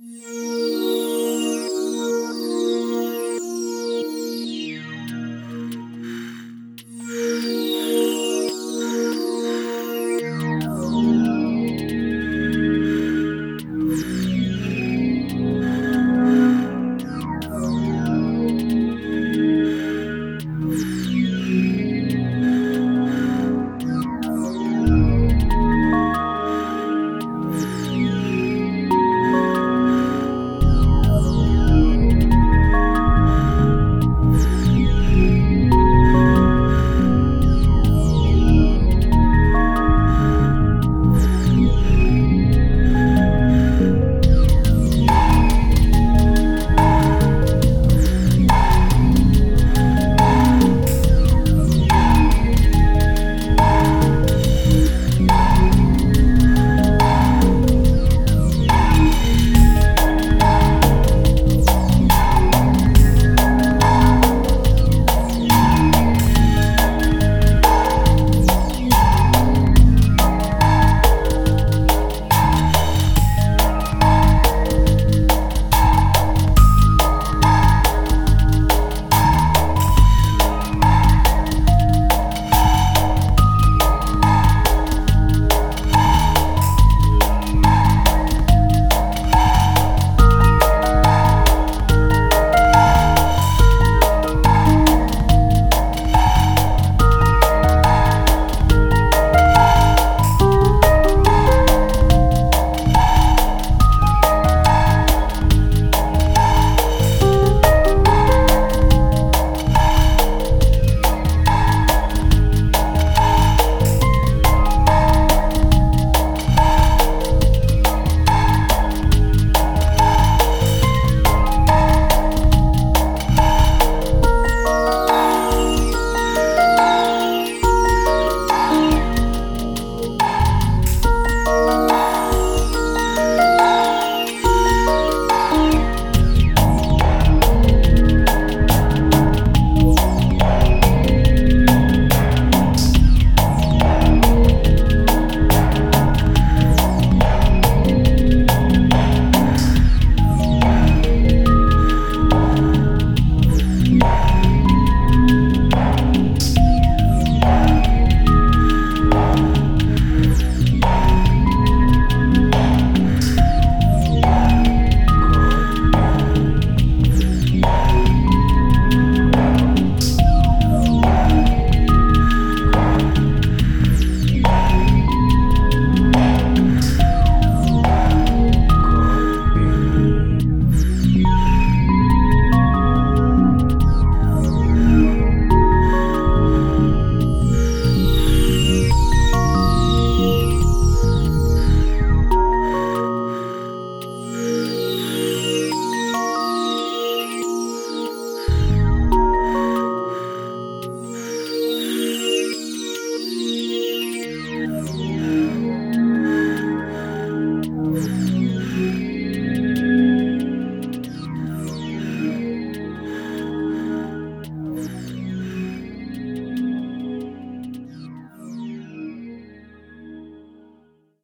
Música